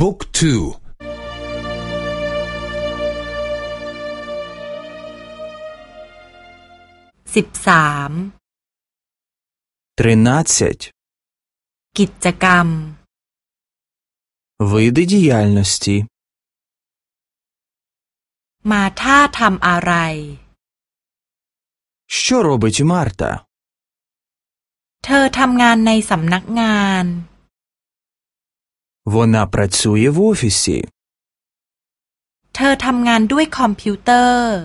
บุ๊กทูสิบสามกิจกรรม Види діяльності มาท่าทำอะไร Що робить Марта? เธอทำงานในสำนักงาน Вона працює в офісі. เธอทำงานด้วยคอมพิวเตอร์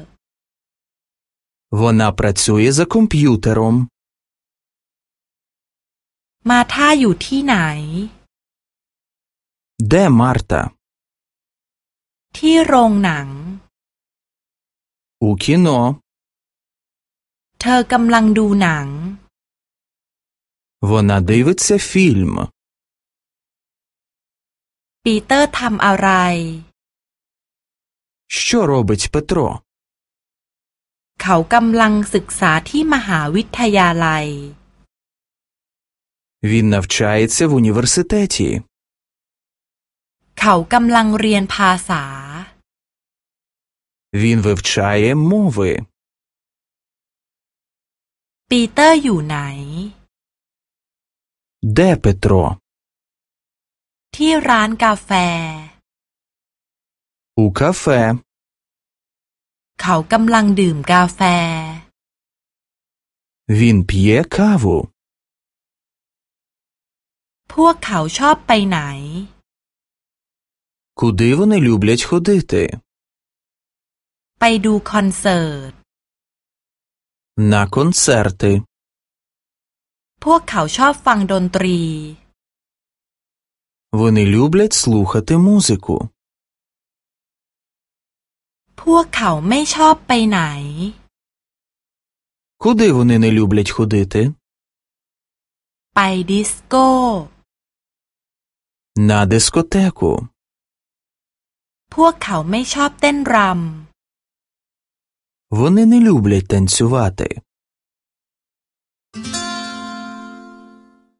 Вона працює за комп'ютером. มาท่าอยู่ที่ไหน Де Марта? ที่โรงหนัง У кіно. เธอกำลังดูหนัง Вона дивиться фільм. ปีเตอร์ทำอะไร Що робить Петро? เขากำลังศึกษาที่มหาวิทยาลัย Він навчається в університеті. เขากำลังเรียนภาษา Він вивчає мови. ปีเตอร์อยู่ไหน Де Петро? ที่ร้านกาแฟ У кафе. เขากำลังดื่มกาแฟ Він п'є каву. พวกเขาชอบไปไหน Куди вони люблять ходити? ไปดูคอนเสิร์ต На концерти. พวกเขาชอบฟังดนตรี Вони люблять слухати музику. พวกเขาไม่ชอบไปไหน Куди вони не люблять ходити? ไปดิสโก้ На дискотеку. พวกเขาไม่ชอบเต้นร Вони не люблять танцювати.